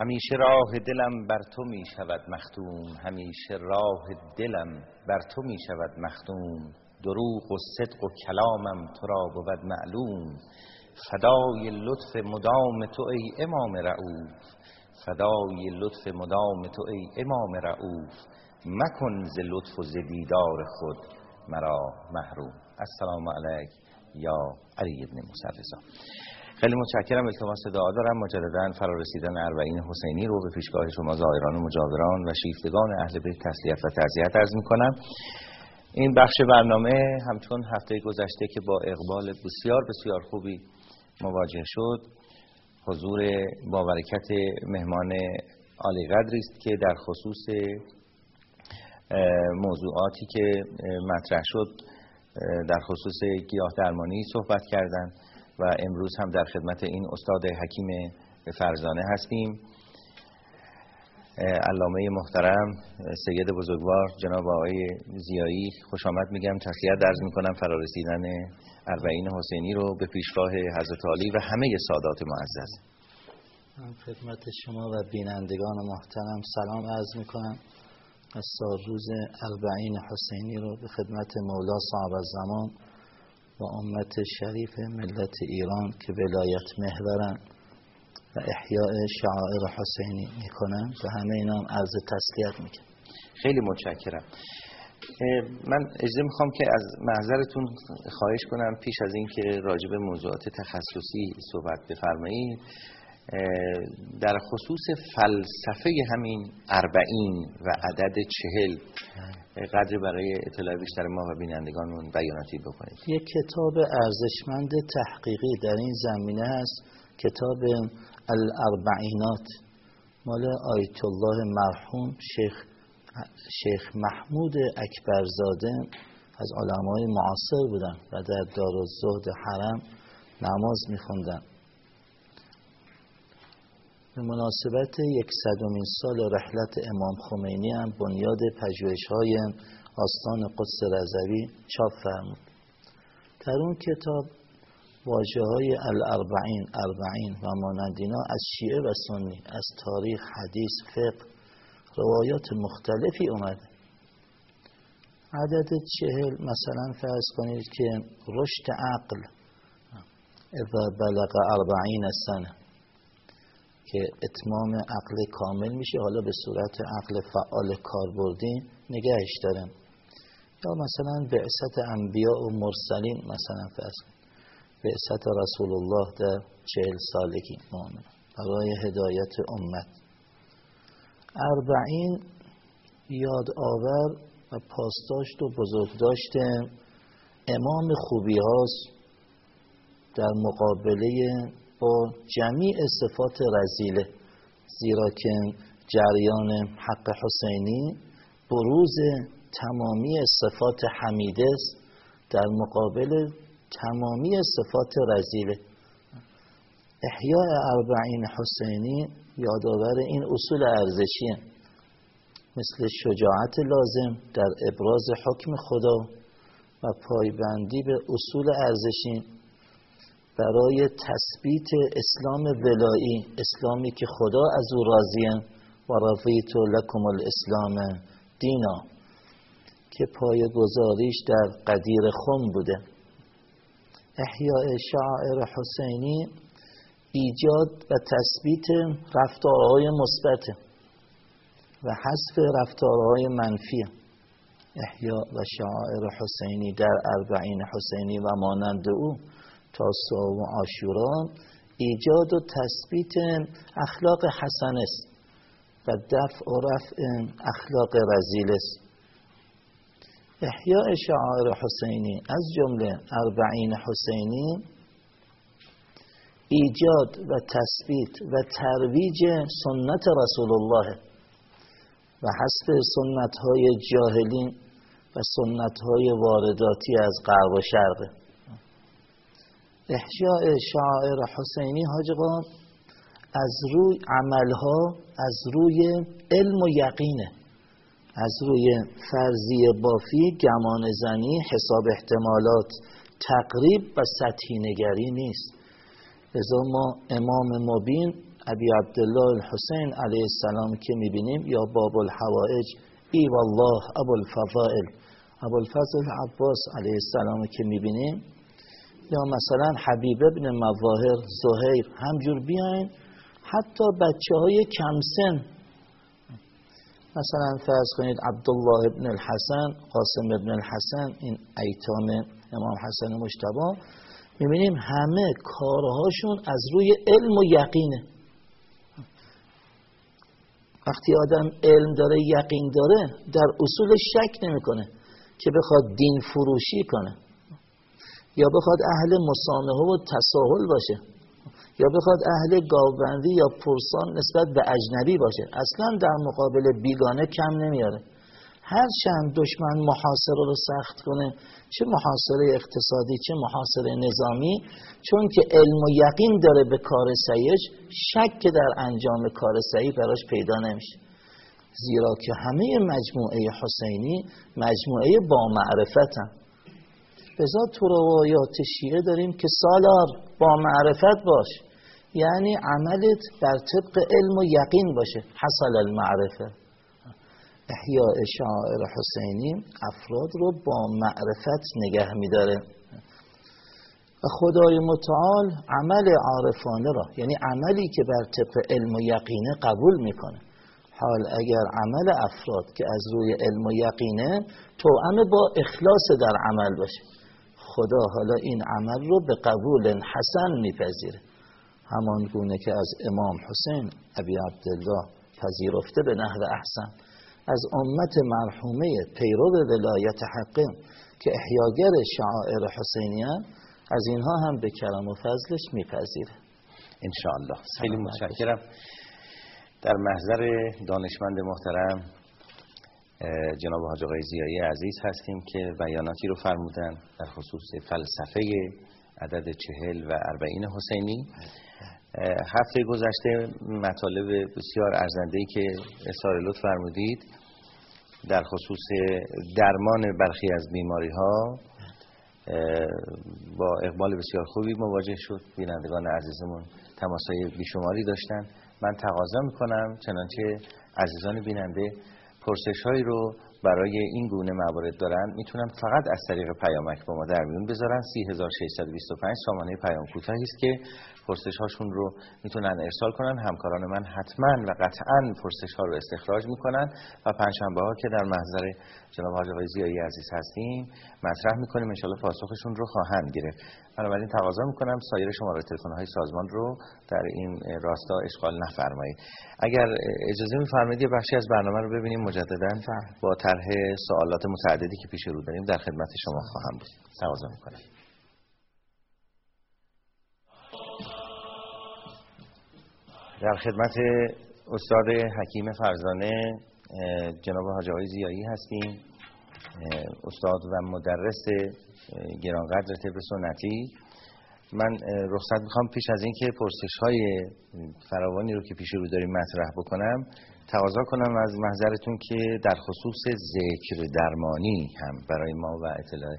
همیشه راه دلم بر تو می شود مختوم همیشه راه دلم بر تو می شود مختوم دروغ و صدق و کلامم تو را بود معلوم. فدای لطف مدام تو ای امام رعوف فدای لطف مدام تو ای امام رعوف مکن ز لطف و ز دیدار خود مرا محروم. السلام علیک یا علی ابن موسی خیلی متشکرم التماس دعا دارم. مجددا فرارسیدن اربعین حسینی رو به پیشگاه شما زائران و مجاوران و شیفتگان اهل بیت تسلیت و تعزیت عرض می‌کنم. این بخش برنامه همچون هفته گذشته که با اقبال بسیار بسیار خوبی مواجه شد حضور با برکت مهمان عالی قدری است که در خصوص موضوعاتی که مطرح شد در خصوص گیاه درمانی صحبت کردند. و امروز هم در خدمت این استاد حکیم فرزانه هستیم. علامه محترم سید بزرگوار جناب آقای زیایی خوش آمد میگم. تسلیت درز می‌کنم فرارسیدن اربعین حسینی رو به پیشواه حضرت علی و همه سادات معزز. خدمت شما و بینندگان محترم سلام عرض می‌کنم. از روز اربعین حسینی رو به خدمت مولا صاحب الزمان و امت شریف ملت ایران که ولایت محورن و احیاء شعائر حسینی می‌کنن و همه اینا هم عرض تسلیت می‌کنن. خیلی متشکرم. من اجازه می‌خوام که از محضرتون خواهش کنم پیش از اینکه راجع به موضوعات تخصصی صحبت بفرمایید در خصوص فلسفه همین اربعین و عدد چهل قدر برای اطلاع بیشتر ما و بینندگانمون بیاناتی بکنید. یک کتاب ارزشمند تحقیقی در این زمینه هست کتاب الاربعینات مال آیت الله مرحوم شیخ شیخ محمود اکبرزاده از علمای معاصر بودن و در دار حرم نماز میخوندن. به مناسبت یکصدمین سال رحلت امام خمینی هم بنیاد پژوهش های آستان قدس رضوی چاپ فرمود. در اون کتاب واجه های الاربعین اربعین و مانندینا از شیعه و سنی از تاریخ حدیث فقه روایات مختلفی اومده. عدد چهل مثلا فرض کنید که رشد عقل اذا بلغ اربعین سنه. که اتمام عقل کامل میشه حالا به صورت عقل فعال کاربردی نگهش دارن. یا مثلا بعثت انبیاء و مرسلین مثلا فرض بعثت رسول الله در چهل سالگی مؤمن. برای هدایت امت. اربعین یاد آور و پاسداشت و بزرگداشت امام خوبی هاست در مقابله با جمیع صفات رزیله زیرا که جریان حق حسینی بروز تمامی صفات حمیده است. در مقابل تمامی صفات رزیله احیاء اربعین حسینی یادآور این اصول ارزشی مثل شجاعت لازم در ابراز حکم خدا و پایبندی به اصول ارزشی برای تثبیت اسلام ولایی اسلامی که خدا از او راضیه و رضیت لکم الاسلام دینا که پای گذاریش در قدیر خم بوده. احیاء شاعر حسینی ایجاد و تثبیت رفتارهای مثبت و حذف رفتارهای منفی. احیاء و شاعر حسینی در اربعین حسینی و مانند او. تا و آشورا ایجاد و تثبیت اخلاق حسن است و دفع و رفع اخلاق رزیل است. احیاء شعائر حسینی از جمله اربعین حسینی ایجاد و تثبیت و ترویج سنت رسول الله و حسب سنت های جاهلین و سنت های وارداتی از غرب و شرق. احیاء شاعر حسینی حاجقا از روی عملها از روی علم و یقینه از روی فرضی بافی گمان زنی حساب احتمالات تقریب و سطحی نگری نیست. ازا ما امام مبین ابی عبدالله الحسین علیه السلام که می‌بینیم یا باب الحوائج ای والله ابو الفضائل ابو الفضل عباس علیه السلام که می‌بینیم یا مثلا حبیب ابن مظاهر زهیر همجور بیاین حتی بچه های کمسن. مثلا فرض کنید عبدالله ابن الحسن قاسم ابن الحسن این ایتام امام حسن مشتبا می‌بینیم همه کارهاشون از روی علم و یقینه. وقتی آدم علم داره یقین داره در اصول شک نمی‌کنه که بخواد دین فروشی کنه. یا بخواد اهل مسامحه و تساهل باشه یا بخواد اهل گاوبندی یا پرسان نسبت به اجنبی باشه. اصلا در مقابل بیگانه کم نمیاره. هر چند دشمن محاصره رو سخت کنه چه محاصره اقتصادی چه محاصره نظامی چون که علم و یقین داره به کار سعیش شک در انجام کار سعی براش پیدا نمیشه. زیرا که همه مجموعه حسینی مجموعه با معرفتن. بزا تو روایات شیعه داریم که سالار با معرفت باش. یعنی عملت بر طبق علم و یقین باشه. حصل المعرفه. احیاء شاعر حسینی افراد رو با معرفت نگه میداره. و خدای متعال عمل عارفانه را یعنی عملی که بر طبق علم و یقینه قبول می‌کنه. حال اگر عمل افراد که از روی علم و یقینه توأم با اخلاص در عمل باشه. خدا حالا این عمل رو به قبول حسن میپذیره. همان گونه که از امام حسین ابی عبدالله پذیرفته به نحو احسن. از امت مرحومه پیرو ولایت حقیم که احیاگر شعائر حسینیان از اینها هم به کرم و فضلش میپذیره. انشاءالله. خیلی متشکرم. در محضر دانشمند محترم جناب حاج آقای زیایی عزیز هستیم که بیاناتی رو فرمودن در خصوص فلسفه عدد چهل و اربعین حسینی. هفته گذشته مطالب بسیار ارزنده که اصحار لطف فرمودید در خصوص درمان برخی از بیماری ها با اقبال بسیار خوبی مواجه شد. بینندگان عزیزمون تماسای بیشماری داشتن. من تقاضا می‌کنم چنانچه عزیزان بیننده پرسش هایی رو برای این گونه موارد دارن می‌تونن فقط از طریق پیامک با ما در میون بذارن. 3625 سامانه پیام کوتاهی است که پرسش هاشون رو می‌تونن ارسال کنن. همکاران من حتما و قطعا پرسش ها رو استخراج می‌کنن و پنجشنبه ها که در محضر جناب حاج آقای زیایی عزیز هستیم مطرح می‌کنیم. ان پاسخشون رو خواهند گرفت. بنابراین تقاضا می‌کنم سایر شماره تلفن های سازمان رو در این راستا اشغال نفرمایید. اگر اجازه میفرمایید یه بخشی از برنامه رو ببینیم مجددا با طرح سوالات متعددی که پیش رو داریم در خدمت شما خواهم بود. تقاضا می‌کنم. در خدمت استاد حکیم فرزانه جناب حاج زیایی هستیم. استاد و مدرس گرانقدر طب سنتی. من رخصت می‌خوام پیش از اینکه پرسش های فراوانی رو که پیش رو داریم مطرح بکنم تقاضا کنم از محضرتون که در خصوص ذکر درمانی هم برای ما و اطلاع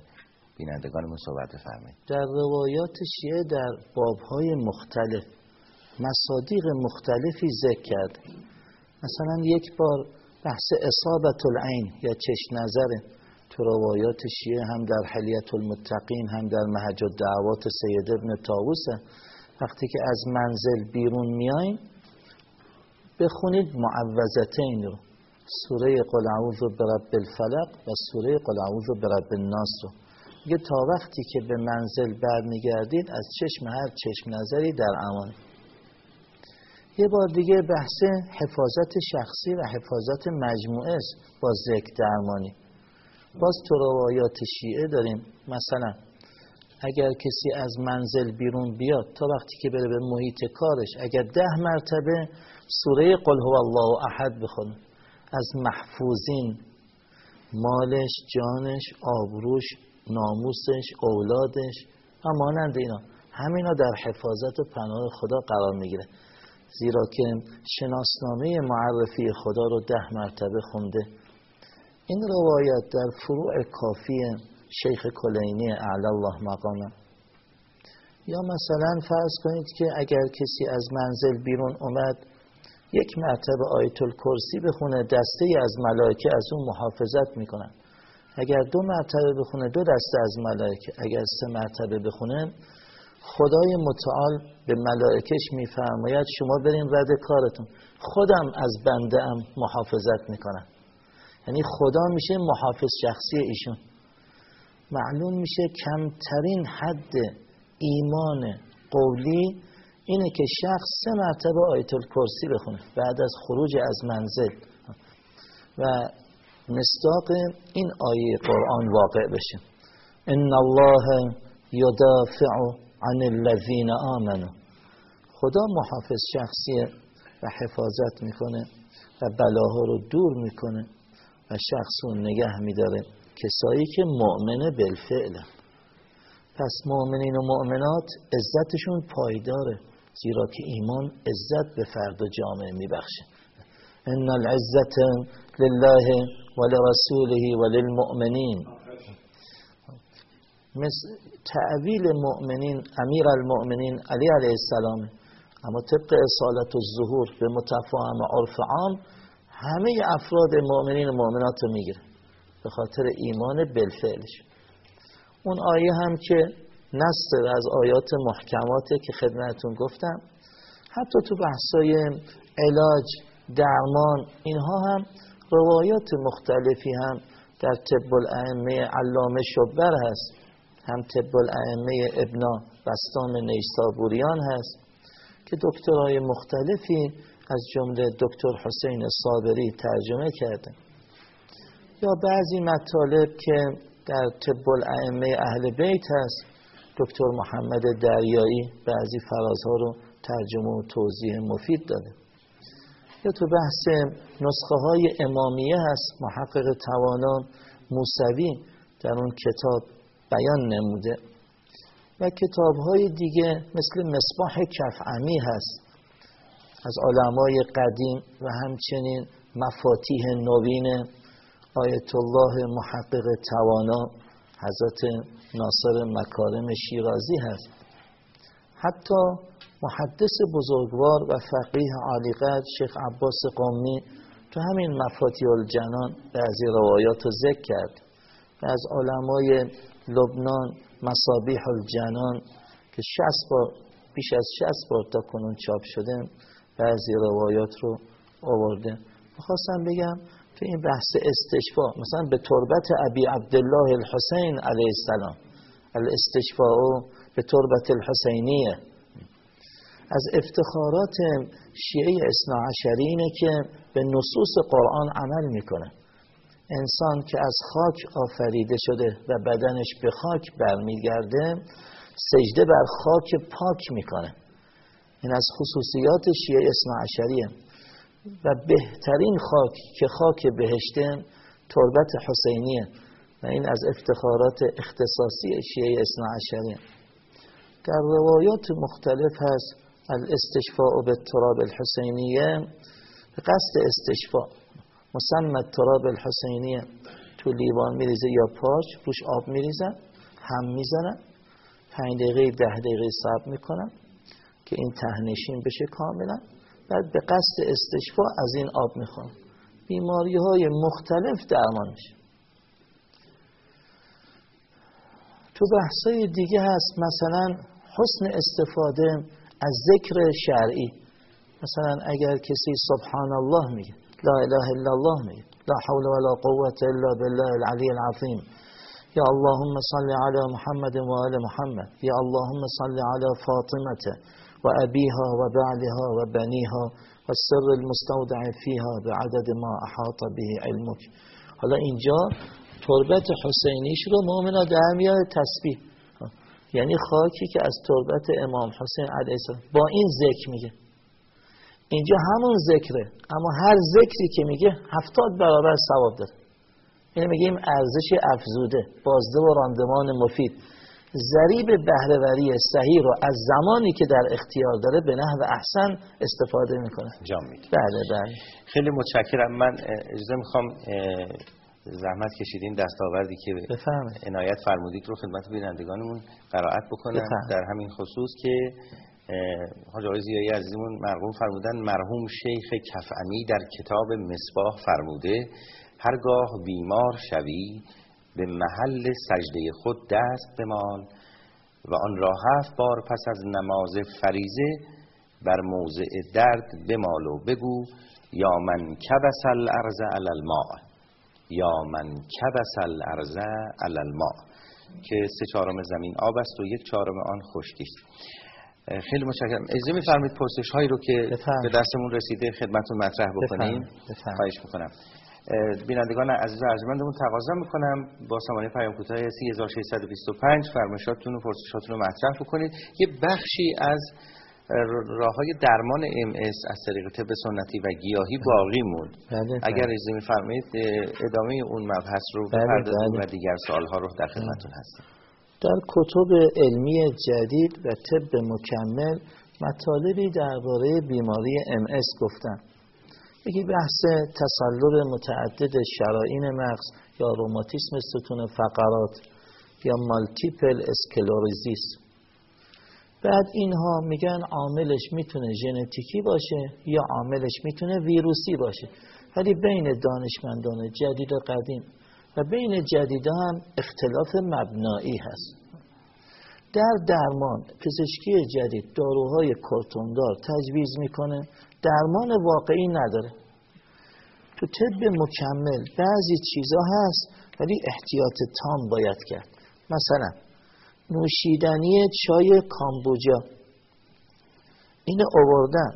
بینندگانمون صحبت بفرمایید. در روایات شیعه در بابهای مختلف مصادیق مختلفی ذکر کرد. مثلا یک بار بحث اصابت العین یا چشم نظره تو روایات شیعه هم در حلیت المتقین هم در محج دعوات سید ابن تاووسه وقتی که از منزل بیرون میاییم بخونید معوضتین رو. سوره قل اعوذ برب الفلق و سوره قل اعوذ برب الناس رو. میگه تا وقتی که به منزل برمیگردید از چشم هر چشم نظری در امان. یه بار دیگه بحث حفاظت شخصی و حفاظت مجموعه است با ذکر درمانی. باز تو روایات شیعه داریم. مثلا اگر کسی از منزل بیرون بیاد تا وقتی که بره به محیط کارش اگر ده مرتبه سوره قل هو الله احد بخونه از محفوظین مالش جانش آبروش ناموسش اولادش و مانند اینا. همینا در حفاظت و پناه خدا قرار می‌گیره. زیرا که شناسنامه معرفی خدا رو ده مرتبه خونده. این روایت در فروع کافی شیخ کلینی اعلی الله مقامه. یا مثلا فرض کنید که اگر کسی از منزل بیرون اومد یک مرتبه آیت الکرسی بخونه دسته از ملائکه از اون محافظت می‌کنن اگر دو مرتبه بخونه دو دسته از ملائکه. اگر سه مرتبه بخونه خدای متعال به ملائکش میفرماید شما برین رد کارتون. خودم از بنده ام محافظت می‌کنم. یعنی خدا میشه محافظ شخصی ایشون. معلوم میشه کمترین حد ایمان قولی اینه که شخص سه مرتبه آیت الکرسی بخونه. بعد از خروج از منزل. و مصداق این آیه قرآن واقع بشه. ان الله یدافع عن الذین آمنوا. خدا محافظ شخصیه و حفاظت می‌کنه و بلاها رو دور می‌کنه و شخص رو نگه میداره. کسایی که مؤمنه بالفعل پس مؤمنین و مؤمنات عزتشون پایداره زیرا که ایمان عزت به فرد و جامعه میبخشه. ان العزت لله ولرسوله وللمؤمنین. مثل تعویل مؤمنین امیر المؤمنین علی علیه السلام اما طبق اصالت و ظهور به متفاهم عرف عام همه افراد مؤمنین و مؤمنات رو می‌گیره. به خاطر ایمان بالفعلش. اون آیه هم که نصر از آیات محکماته که خدمتون گفتم حتی تو بحثای علاج درمان اینها هم روایات مختلفی هم در طب الائمه علامه شبر هست. هم طب الائمه ابنا بستام نیسابوریان هست که دکترهای مختلفی از جمله دکتر حسین صابری ترجمه کرده یا بعضی مطالب که در طب الائمه اهل بیت هست دکتر محمد دریایی بعضی فرازها رو ترجمه و توضیح مفید داده. یا تو بحث نسخه های امامیه هست محقق توانان موسوی در اون کتاب بیان نموده و کتاب های دیگه مثل مصباح کفعمی هست از علمای قدیم و همچنین مفاتیح نوین آیت الله محقق توانا حضرت ناصر مکارم شیرازی هست. حتی محدث بزرگوار و فقیه عالیقدر شیخ عباس قومی تو همین مفاتیح الجنان بعضی روایات رو ذکر کرد و از علمای لبنان مصابیح الجنان که شست بار بیش از شست بار تا کنون چاپ شده بعضی روایات رو آورده. می‌خواستم بگم تو این بحث استشفا مثلا به تربت ابی عبدالله الحسین علیه السلام. الاستشفاء به تربت الحسینیه. از افتخارات شیعه اصنا عشرینه که به نصوص قرآن عمل می‌کنه. انسان که از خاک آفریده شده و بدنش به خاک برمیگرده سجده بر خاک پاک می‌کنه. این از خصوصیات شیعه اسم عشریه. و بهترین خاک که خاک بهشته تربت حسینیه و این از افتخارات اختصاصی شیعه اسم عشریه. در روایات مختلف هست الاستشفاء به تراب الحسینیه قصد استشفاء. مسمت تراب الحسینیه تو لیوان میریزه یا پاش روش آب میریزن هم می‌زنن پنج دقیقه ده دقیقه صبر می‌کنن که این تهنشین بشه کاملا. بعد به قصد استشفا از این آب می‌خوان بیماری های مختلف درمان میشه. تو بحثای دیگه هست مثلا حسن استفاده از ذکر شرعی. مثلا اگر کسی سبحان الله میگه لا اله الا الله میگه لا حول ولا قوة الا بالله العلی العظیم یا اللهم صل على محمد و آل محمد یا اللهم صل على فاطمة و ابیها و بعلها و بنیها و سر المستودع فیها بعدد ما احاط به علمك حالا اینجا تربت حسینیش رو مؤمنا در میاد تسبیح یعنی خاکی که از تربت امام حسین علیه السلام با این ذکر میگه اینجا همون ذکره. اما هر ذکری که میگه هفتاد برابر ثواب داره. اینو میگیم ارزش افزوده بازده و راندمان مفید. ضریب بهرهوری صحیح رو از زمانی که در اختیار داره به نحو احسن استفاده می‌کنه. جامید بله بله. خیلی متشکرم. من اجازه می‌خوام زحمت کشیدین دستاوردی که عنایت فرمودید رو خدمت بینندگانمون قرائت بکنم. در همین خصوص که حاج آقای زیایی عزیزمون مرحوم فرمودن مرحوم شیخ کفعمی در کتاب مصباح فرموده هرگاه بیمار شوی به محل سجده خود دست بمال و آن را هفت بار پس از نماز فریزه بر موضع درد بمال و بگو یا من کبس الارض علی الماء یا من کبس الارض علی الماء که سه چهارم زمین آب است و یک چهارم آن خشکی خیلی متشکرم. اجازه میفرمایید پرسش هایی رو که به دستمون رسیده خدمتتون مطرح بکنیم. خواهش می‌کنم. بینندگان عزیز و ارجمندمون تقاضا می‌کنم با سامانه پیام کوتاه 3625 فرمایشاتتون و پرسشاتتون رو مطرح بکنید. یه بخشی از راه های درمان ام از طریق طب سنتی و گیاهی باقی موند. بله، بله. اگر اجازه میفرمایید ادامه اون مبحث رو بله، بپردازیم و دیگر سوال ها رو در خدمتتون هستیم. در کتب علمی جدید و طب مکمل مطالبی درباره بیماری MS گفتن. یکی بحث تصلب متعدد شرائین مغز یا روماتیسم ستون فقرات یا multiple sclerosis. بعد اینها میگن عاملش می‌تونه ژنتیکی باشه یا عاملش می‌تونه ویروسی باشه ولی بین دانشمندان جدید و قدیم. و بین جدیدا هم اختلاف مبنایی هست. در درمان پزشکی جدید داروهای کورتوندار تجویز می‌کنه درمان واقعی نداره. تو طب مکمل بعضی چیزا هست ولی احتیاط تام باید کرد. مثلا نوشیدنی چای کامبوجا. این اووردن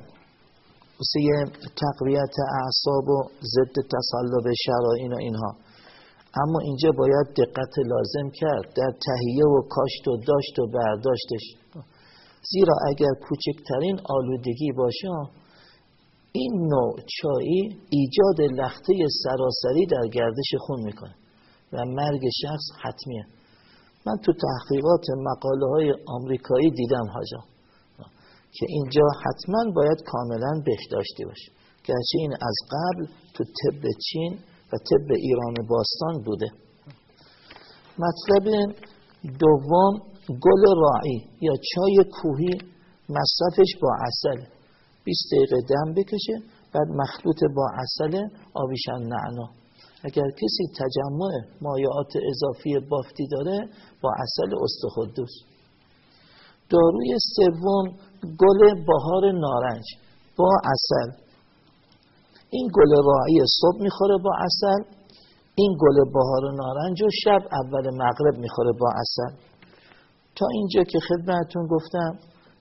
واسه تقویت اعصاب و ضد تسلب شرائین و اینها. اما اینجا باید دقت لازم کرد. در تهیه و کاشت و داشت و برداشتش. زیرا اگر کوچکترین آلودگی باشه این نوع چایی ایجاد لخته سراسری در گردش خون می‌کنه و مرگ شخص حتمیه. من تو تحقیقات مقاله های آمریکایی دیدم هاجا که اینجا حتما باید کاملا بهداشتی باشه. گرچه این از قبل تو طب چین و طب ایران باستان بوده. مطلب دوم گل راعی یا چای کوهی مصرفش با اصل 20 دقیقه دم بکشه بعد مخلوط با اصل آبیشن نعنا. اگر کسی تجمع مایعات اضافی بافتی داره با اصل استخدوس. داروی سوم گل بهار نارنج با اصل این گل راعی صبح می‌خوره با اصل این گل بهار نارنج و شب اول مغرب می‌خوره با اصل تا اینجا که خدمتون گفتم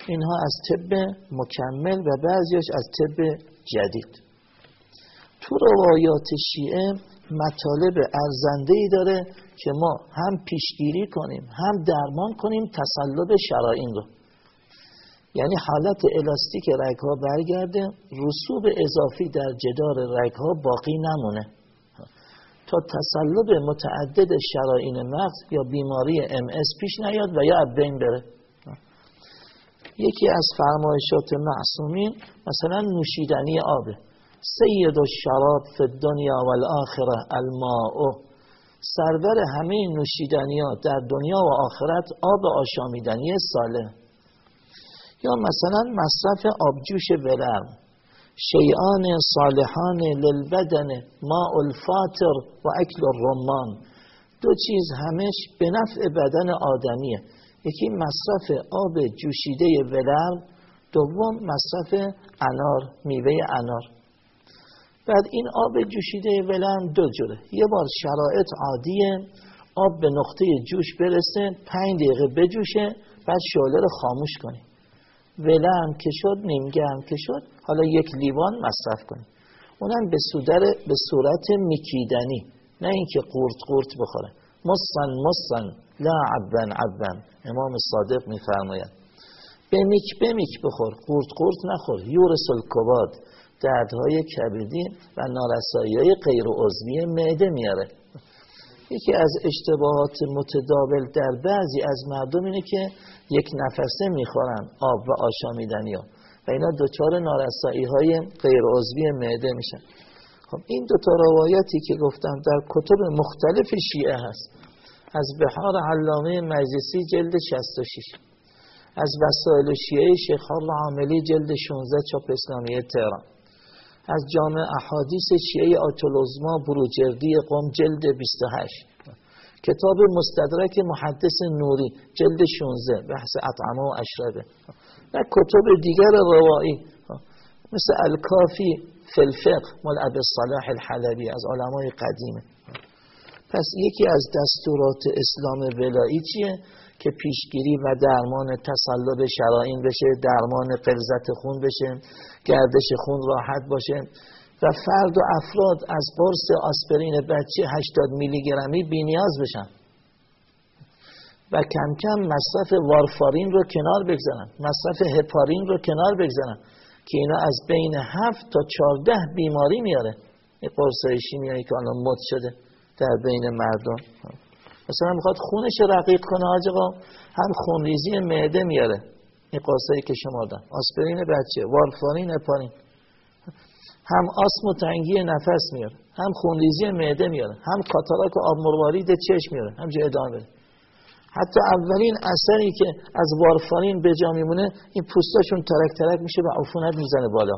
اینها از طب مکمل و بعضیش از طب جدید. تو روایات شیعه مطالب ارزنده ای داره که ما هم پیشگیری کنیم هم درمان کنیم تسلب شرائین رو. یعنی حالت الاستیک رگ ها برگرده رسوب اضافی در جدار رگ ها باقی نمونه. تا تسلب متعدد شرائین مغز یا بیماری ام پیش نیاد و یا بین بره. یکی از فرمایشات معصومین مثلا نوشیدنی آبه سید و شراب فی دنیا و الاخره الماء. سرور همه نوشیدنی ها در دنیا و آخرت آب آشامیدنی ساله یا مثلا مصرف آبجوش ولرم شیعان صالحان للبدن ماء الفاتر و اکل الرمان. دو چیز همش به نفع بدن آدمیه. یکی مصرف آب جوشیده ولرم دوم مصرف انار میوه انار. بعد این آب جوشیده ولرم دو جوره. یه بار شرایط عادیه آب به نقطه جوش برسه پنج دقیقه بجوشه بعد شعله رو خاموش کنیم ولم که شد نیمگرم که شد حالا یک لیوان مصرف کنید اونم به, به صورت میکیدنی نه اینکه قورت قورت بخوره. مصن مصن لا عبن عبن. امام صادق میفرماید. بمیک بمیک بخور قورت قورت نخور. یورس الکباد دردهای کبدی و نارسایی های غیر عضوی معده میاره. یکی از اشتباهات متداول در بعضی از مردم اینه که یک نفسه می‌خورن آب و آشامیدنی ها و اینا دچار نارسایی های غیر عضوی معده میشن. خب این دو تا روایتی که گفتم در کتب مختلف شیعه هست. از بحار علامه مجلسی جلد 66 از وسائل شیعه شیخ عاملی جلد 16 چاپ اسلامی تهران. از جامع احادیث شیعه آتولوزما بروجردی قوم جلد 28 کتاب مستدرک محدث نوری جلد 16 بحث اطعمه و اشربه. و کتب دیگر روایی مثل الکافی فلفق مال ابی صلاح الحلبی از علمای قدیمه پس یکی از دستورات اسلام ولایی چیه؟ که پیشگیری و درمان تصلب شرائین بشه درمان قلزت خون بشه گردش خون راحت باشه. و فرد و افراد از قرص آسپرین بچه 80 میلی گرمی بی نیاز بشن. و کم کم مصرف وارفارین رو کنار بگذارن. مصرف هپارین رو کنار بگذارن که اینا از بین 7 تا 14 بیماری میاره. این قرص شیمیایی که الان مد شده در بین مردم. مثلا می‌خواد خونش رقیق کنه آقا هم خونریزی معده میاره. این قرصایی که شما دارن. آسپرین بچه وارفارین هپارین هم آسم و تنگی نفس میاره هم خونریزی معده میاره هم کاتاراک و آب مروارید چشم میاره هم ادامه بده. حتی اولین اثری که از وارفارین به جا میمونه این پوستاشون ترک ترک میشه و عفونت می‌زنه بالا.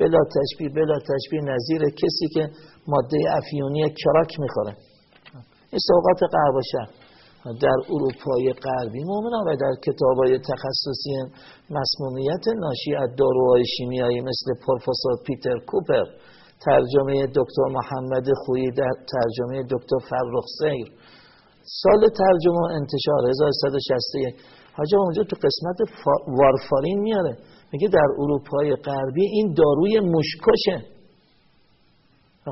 بلا تشبیه بلا تشبیه نظیر کسی که ماده افیونی کراک می‌خوره. سوقات قرباشه در اروپای غربی مومنا و در کتابای تخصصی مسمومیت ناشی از داروهای شیمیایی مثل پروفسور پیتر کوپر ترجمه دکتر محمد خویی در ترجمه دکتر فرخ سیر. سال ترجمه انتشار 1161 حاجا اونجا تو قسمت وارفارین میاره. میگه در اروپای غربی این داروی مشکشه.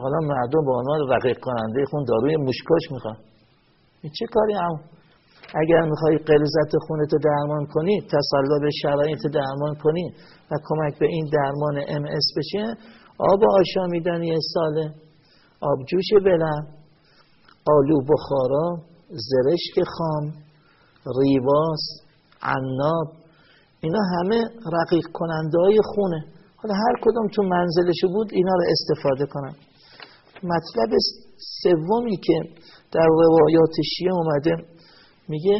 حالا مردم با عنوان رقیق کننده خون داروی مشکش می‌خوان. این چه کاری هم؟ اگر می‌خوای قلزت خونت درمان کنی تسلب شرایط درمان کنی و کمک به این درمان ام اس بشه آب آشامیدنی ساله. آبجوش بلند آلو بخارا زرشک خام ریواس عناب. اینا همه رقیق کننده های خونه. حالا هر کدوم تو منزلشو بود اینا رو استفاده کنن. مطلب سومی که در روایات شیعه اومده میگه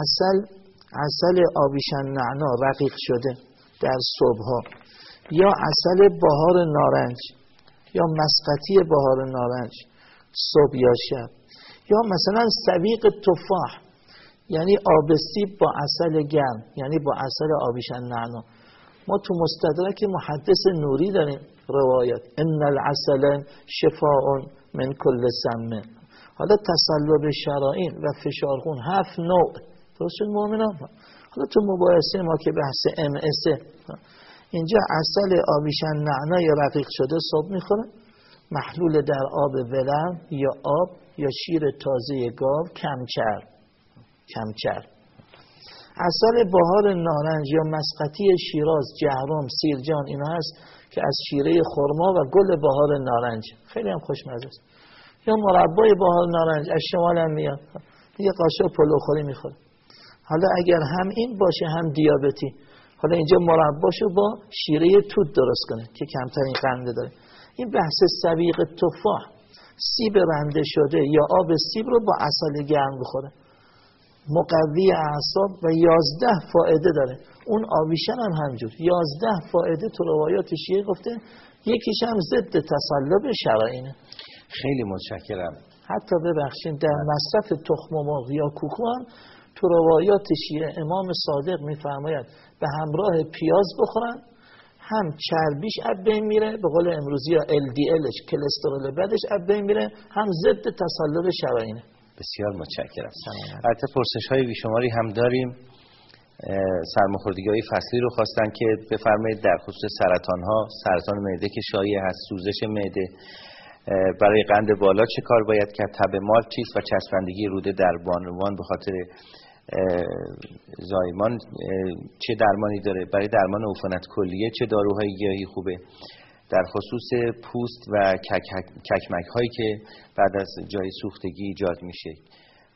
اصل اصل آبیشن نعنا رقیق شده در صبحها. یا اصل بهار نارنج یا مسقطی بهار نارنج صبح یا شب. یا مثلا سویق تفاح یعنی آب با اصل گرم یعنی با اصل آبیشن نعنا. ما تو مستدرک محدث نوری داریم روایت. ان العسل شفاء من کل سمه حالا تسلب شرائین و فشارخون هفت نوع. درست شد مؤمنان؟ حالا تو مباحثه ما که بحث ام اینجا اصل آبیشن یا رقیق شده صبح می‌خوره. محلول در آب ولرم یا آب یا شیر تازه گاو کمچر کمچر اصل بهار نارنج یا مسقطی شیراز جهرم سیرجان اینا هست که از شیره خرما و گل بهار نارنج. خیلی هم خوشمزه است. یا مربای بهار نارنج از شمال هم میاد. یه قاشق پلوخوری می‌خوره. حالا اگر هم این باشه هم دیابتی. حالا اینجا مرباشو با شیره توت درست کنه که کمترین قنده داره. این بحث سویق تفاح. سیب رنده شده یا آب سیب رو با اصل گرم بخوره. مقوی اعصاب و یازده فایده داره. اون آویشن هم همجور یازده فایده تو روایات شیعه گفته یکیش هم ضد تسلب شرائینه خیلی متشکرم. حتی ببخشید در مصرف تخم مرغ یا کوکو هم تو روایات شیعه امام صادق میفرماید به همراه پیاز بخورن هم چربیش اب بین میره به قول امروزی یا LDLش کلسترول بدش اب بین میره هم ضد تسلب شرائینه بسیار متشکرم. البته پرسش های بیشماری هم داریم. سرماخوردگی های فصلی رو خواستن که بفرمایید. در خصوص سرطان ها سرطان معده که شایع هست سوزش معده. برای قند بالا چه کار باید کرد؟ تب مال چیست و چسبندگی روده در بانوان به خاطر زایمان چه درمانی داره؟ برای درمان عفونت کلیه چه داروهای گیاهی خوبه؟ در خصوص پوست و ککمک هایی که بعد از جای سوختگی ایجاد میشه.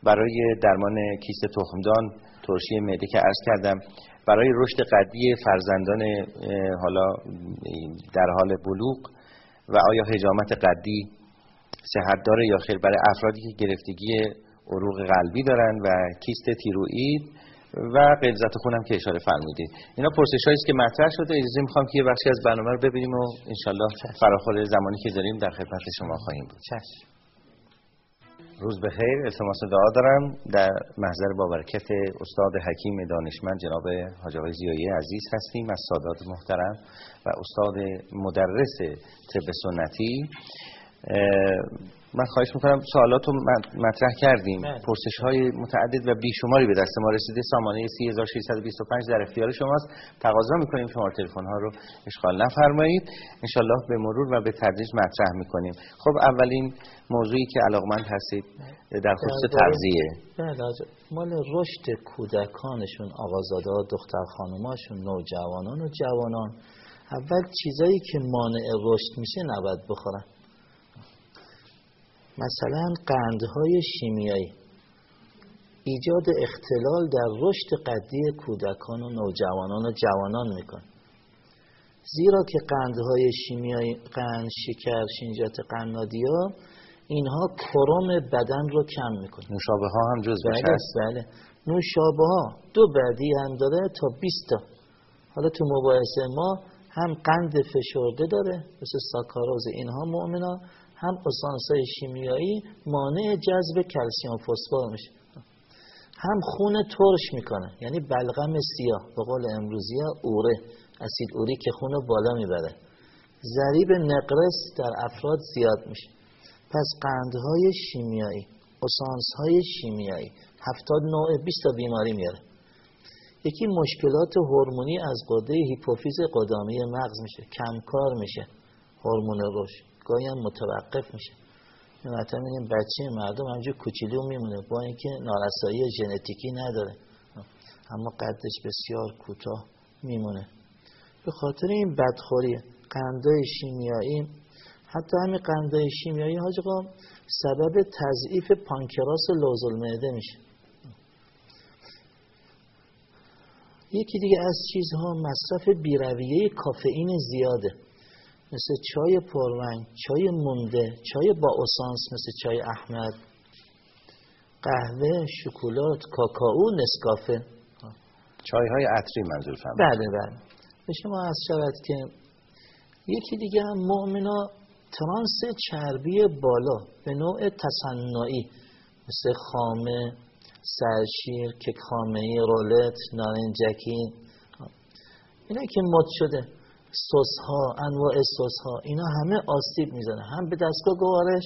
برای درمان کیست تخمدان ترشی معده که عرض کردم برای رشد قدی فرزندان حالا در حال بلوغ و آیا هجامت قدی صحت داره یا خیر برای افرادی که گرفتگی عروق قلبی دارن و کیست تیروئید و غلظت خونم که اشاره فرمودید. اینا پرسش است که مطرح شده. اجازه می‌خوام که یه بخشی از برنامه رو ببینیم و انشالله فراخور زمانی که داریم در خدمت شما خواهیم بود. روز بخیر. التماس دعا دارم در محضر با برکت استاد حکیم دانشمند جناب حاج آقای زیایی عزیز هستیم. از سادات محترم و استاد مدرس طب سنتی. من خواهش می‌کنم سوالات رو مطرح کردیم. بله. پرسش های متعدد و بیشماری به دست ما رسیده. سامانه 3625 در اختیار شماست. تقاضا می‌کنیم شما تلفن ها رو اشغال نفرمایید. انشالله به مرور و به تدریج مطرح می‌کنیم. خب اولین موضوعی که علاقمند هستید در خصوص تغذیه. بله مال رشد کودکانشون آقازاده دختر خانوماشون نوجوانان و جوانان. اول چیزایی که مانع رشد میشه نباید بخورن. مثلا قندهای شیمیایی. ایجاد اختلال در رشد قدی کودکان و نوجوانان و جوانان میکن زیرا که قندهای شیمیایی قند شکر شینجات قنادیا اینها کرم بدن رو کم می‌کنه نوشابه ها هم جز بله بله. نوشابه ها دو بعدی هم داره تا 20 تا. حالا تو مباحثه ما هم قند فشرده داره مثل ساکاروز اینها مؤمنا هم های شیمیایی مانع جذب کلسیوم فسفر میشه. هم خون ترش می‌کنه یعنی بلغم سیاه به قول امروزی اوره اسید اوری که خون بالا می‌بره. ضریب نقرس در افراد زیاد میشه. پس قندهای شیمیایی های شیمیایی هفتاد نوع 20 تا بیماری میاره. یکی مشکلات هورمونی از قده هیپوفیز قدامی مغز میشه کمکار میشه هورمون رشد. گاهی هم متوقف میشه. مثلا میگیم بچه مردم همجور کوچولو میمونه با اینکه نارسایی ژنتیکی نداره. اما قدش بسیار کوتاه میمونه. به خاطر این بدخوری قندای شیمیایی حتی همین قندای شیمیایی حاج سبب تضعیف پانکراس لوزل معده میشه. یکی دیگه از چیزها مصرف بیرویه کافئین زیاده. مثل چای پرونگ چای مونده چای با اسانس مثل چای احمد. قهوه شکلات کاکائو نسکافه. چای های عطری منظور فهم بله بله. به شما از شود که یکی دیگه هم مؤمنا ترانس چربی بالا به نوع تصنعی مثل خامه سرشیر کک خامه رولت نارنجکی. اینا که مد شده. سس ها انواع سس ها اینا همه آسیب می‌زنه. هم به دستگاه گوارش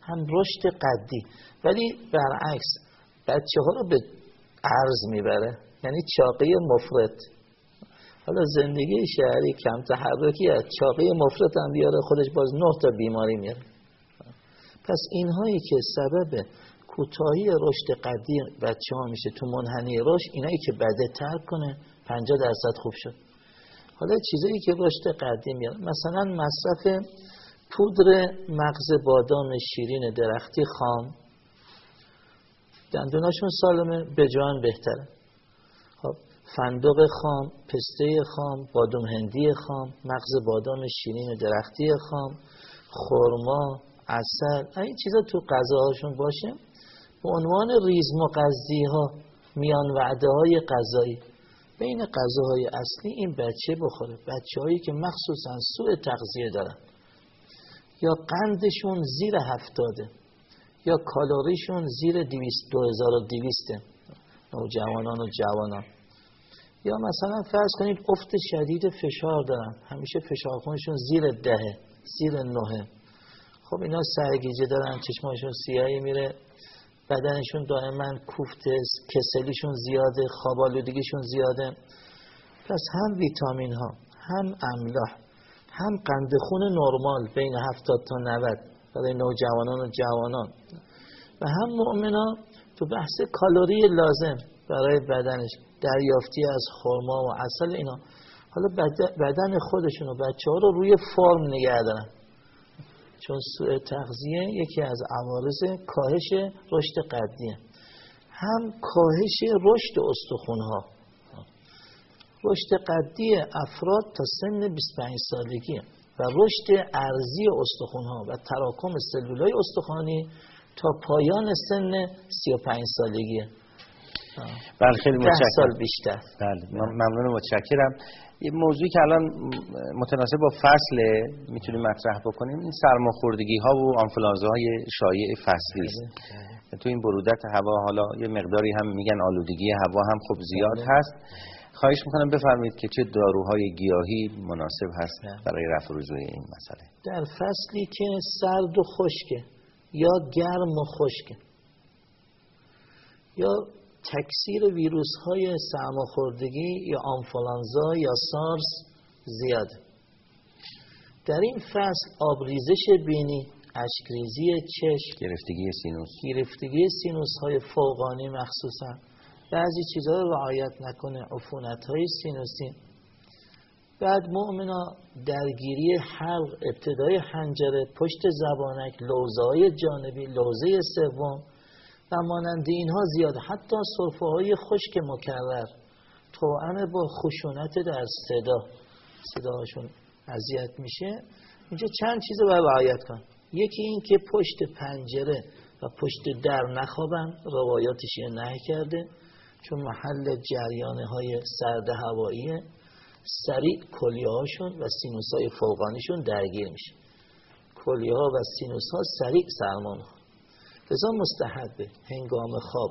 هم رشد قدی. ولی برعکس بچه ها رو به عرض می‌بره. یعنی چاقه مفرد حالا زندگی شهری کم تحرکی از چاقه مفرد هم بیاره خودش باز نه تا بیماری میاره. پس اینهایی که سبب کوتاهی رشد قدی بچه ها میشه تو منحنی رشد اینایی که بده ترک کنه 50 درصد خوب شد. حالا چیزایی که رشد قدیم میاد. مثلا مصرف پودر مغز بادام شیرین درختی خام. دندوناشون سالمه به جان بهتره. خب فندق خام پسته خام بادام هندی خام مغز بادام شیرین درختی خام خرما عسل. این چیزا تو غذاهاشون باشه؟ به عنوان ریزم و ها میان وعده های غذایی. بین غذاهای اصلی این بچه بخوره. بچه هایی که مخصوصا سوء تغذیه دارن. یا قندشون زیر هفتاده. یا کالوریشون زیر دیویست دو هزار و دیویسته نوجوانان و جوانان. یا مثلا فرض کنید افت شدید فشار دارن. همیشه فشار خونشون زیر دهه زیر نهه خب اینا سرگیجه دارن چشماشون سیاهی میره. بدنشون دائما کوفته کسلیشون زیاده خوابالودگیشون زیاده. پس هم ویتامین ها هم املاح هم قند خون نرمال بین 70 تا 90 برای نوجوانان و جوانان. و هم مؤمنا تو بحث کالری لازم برای بدنش دریافتی از خرما و اصل اینا. حالا بدن خودشون و بچه ها رو روی فرم نگه دارن. چون سوء تغذیه یکی از عوارض کاهش رشد قدیه هم کاهش رشد استخونها. رشد قدی افراد تا سن 25 سالگی و رشد ارزی استخوان ها و تراکم سلول های استخوانی تا پایان سن 35 سالگیه. بله خیلی متشکرم. سال بیشتر. بله ممنون متشکرم. یه موضوعی که الان متناسب با فصل می‌تونیم مطرح بکنیم این سرماخوردگی ها و آنفلانزا های شایع فصلی است. بله،. تو این برودت هوا حالا یه مقداری هم میگن آلودگی هوا هم خب زیاد بله. هست. خواهش می‌کنم بفرمایید که چه داروهای گیاهی مناسب هست برای رفع رجوع این مسئله. در فصلی که سرد و خشکه یا گرم و خشکه یا تکثیر ویروس های سرماخوردگی یا آنفولانزا یا سارس زیاده. در این فصل آبریزش بینی اشکریزی چشم گرفتگی سینوس. گرفتگی سینوس های فوقانی مخصوصا. بعضی چیزها رو رعایت نکنه عفونت های سینوسی. بعد مؤمنا درگیری حلق ابتدای حنجره پشت زبانک لوزه های جانبی لوزه سوم و مانند اینها زیاد حتی صرفه های خشک مکرر. توأم با خشونت در صدا. صداشون اذیت میشه. اینجا چند چیز باید رعایت کن یکی این که پشت پنجره و پشت در نخوابن روایاتش نه کرده. چون محل جریانه های سرد هواییه. سریع کلیه هاشون و سینوس های فوقانیشون درگیر میشه. کلیه ها و سینوس ها سریع سرمان لذا مستحبه هنگام خواب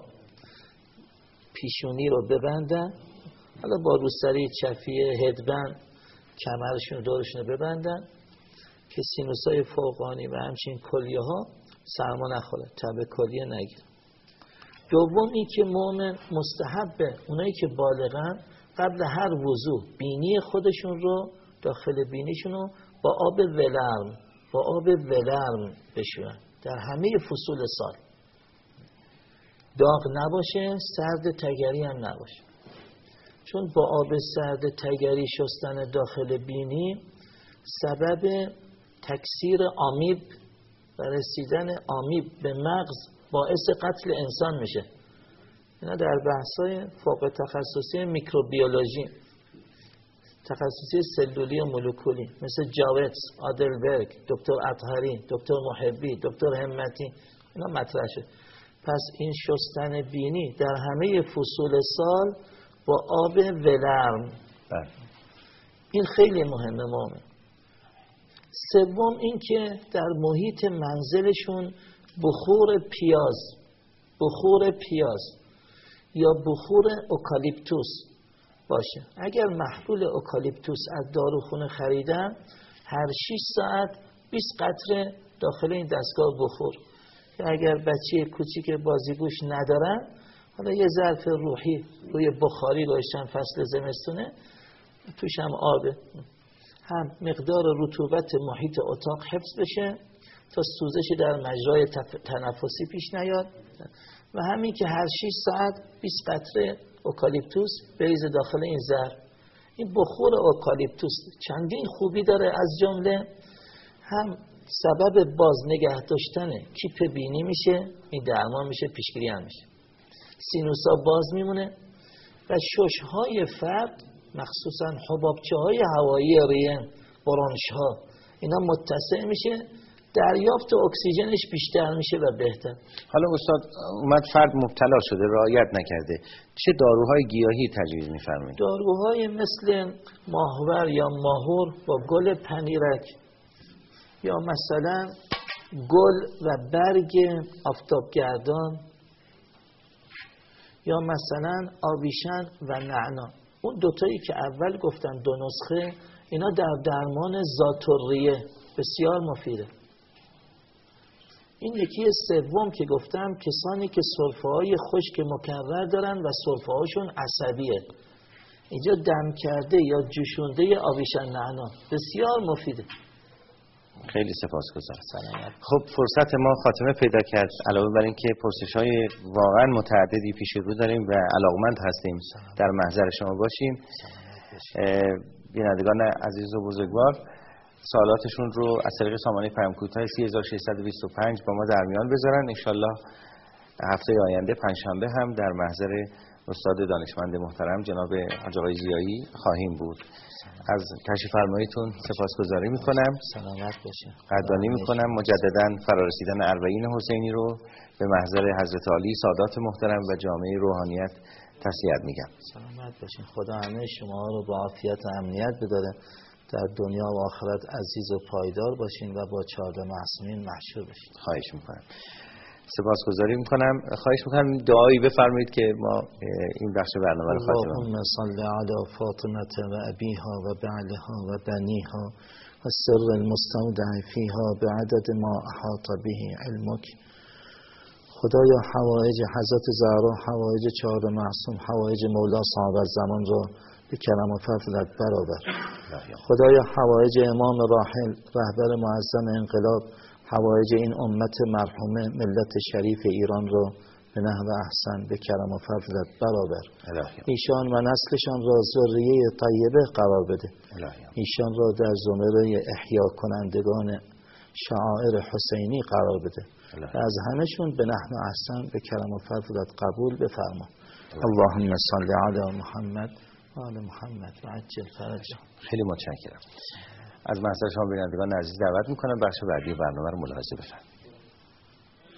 پیشونی رو ببندن حالا با روسری چفیه هدبند کمرشون دورشون رو ببندن که سینوس های فوقانی و همچین کلیه ها سرما نخوره تب کلیه نگیر دوم این که مؤمن مستحبه اونایی که بالغن قبل هر وضوع بینی خودشون رو داخل بینیشون رو با آب ولرم با آب ولرم بشورن. در همه فصول سال. داغ نباشه سرد تگری هم نباشه. چون با آب سرد تگری شستن داخل بینی سبب تکثیر آمیب و رسیدن آمیب به مغز باعث قتل انسان میشه. اینا در بحثای فوق تخصصی میکروبیولوژی. تخصصی سلولی و مولکولی مثل جاوتس، آدلبرگ، دکتر اطهری، دکتر محبی، دکتر همتی اینا مطرح شد. پس این شستن بینی در همه فصول سال با آب ولرم. بله. این خیلی مهمه مامه سوم این که در محیط منزلشون بخور پیاز بخور پیاز یا بخور اوکالیپتوس. باشه. اگر محلول اوکالیپتوس از داروخونه خریدن هر 6 ساعت 20 قطره داخل این دستگاه بخور. که اگر بچه کوچیک بازیگوش ندارن حالا یه ظرف روحی روی بخاری روشن فصل زمستونه توش هم آبه. هم مقدار رطوبت محیط اتاق حفظ بشه تا سوزش در مجرای تنفسی پیش نیاد. و همین که هر 6 ساعت 20 قطره اوکالیپتوس بریز داخل این زر. این بخور اوکالیپتوس چندین خوبی داره از جمله هم سبب باز نگه داشتن کیپ بینی میشه این درمان میشه پیشگیری هم میشه. سینوسا باز میمونه و ششهای فرد مخصوصا حبابچه های هوایی رین برانش ها اینا متسع میشه دریافت اکسیژنش بیشتر میشه و بهتر. حالا استاد اومد فرد مبتلا شده رعایت نکرده. چه داروهای گیاهی تجویز میفرمایید؟ داروهای مثل ماهور یا ماهور با گل پنیرک یا مثلا گل و برگ آفتابگردان یا مثلا آویشن و نعنا. اون دوتایی که اول گفتن دو نسخه اینا در درمان زاتوریه. بسیار مفیده. این یکی سوم که گفتم کسانی که صرفه های خشک مکرر دارن و صرفه هاشون عصبیه. اینجا دم کرده یا جوشونده آویشن نعنا. بسیار مفیده. خیلی سپاسگزارم. خب فرصت ما خاتمه پیدا کرد. علاوه بر اینکه پرسش های واقعا متعددی پیش رو داریم و علاقمند هستیم. در محضر شما باشیم. بینندگان عزیز و بزرگوار سوالاتشون رو از طریق سامانه پیام کوتاه 3625 با ما در میان بذارن. انشالله هفته آینده پنجشنبه هم در محضر استاد دانشمند محترم جناب حاج آقای زیایی خواهیم بود. از تشریف فرماییتون سپاسگزاری می‌کنم. سلامت باشین. قدردانی می‌کنم. مجددا فرارسیدن اربعین حسینی رو به محضر حضرت علی سادات محترم و جامعه روحانیت تسلیت میگم. سلامت باشین. خدا همه شما رو با عافیت و امنیت بداره. در دنیا و آخرت عزیز و پایدار باشین و با چهارده معصومین محشور باشین خواهش می‌کنم. سپاسگزاری می‌کنم. خواهش می‌کنم دعایی بفرمایید که ما این بخش برنامه رو خاتمه اللهم صل علی فاطمه و ابیها و بعلها و بنیها و سر المستودع فیها به عدد ما احاط به علمک. خدایا حوائج حضرت زهرا حوائج چهار معصوم حوائج مولا صاحب زمان را به و فضلت برابر. خدایا حوائج امام راحل رهبر معظم انقلاب حوایج این امت مرحومه ملت شریف ایران را به نحو احسن به کرم و فضلت برابر ایشان و نسلشان را ذریه طیبه قرار بده. ایشان را در زمره احیا کنندگان شعائر حسینی قرار بده. و از همشون به نحو احسن به کرم و فضلت قبول بفرما. اللهم صل علی محمد. آل محمد عجل فرج خیلی متشکرم. از محضر شما بینندگان عزیز دعوت می‌کنم بخش بعدی برنامه رو ملاحظه بفرمایید.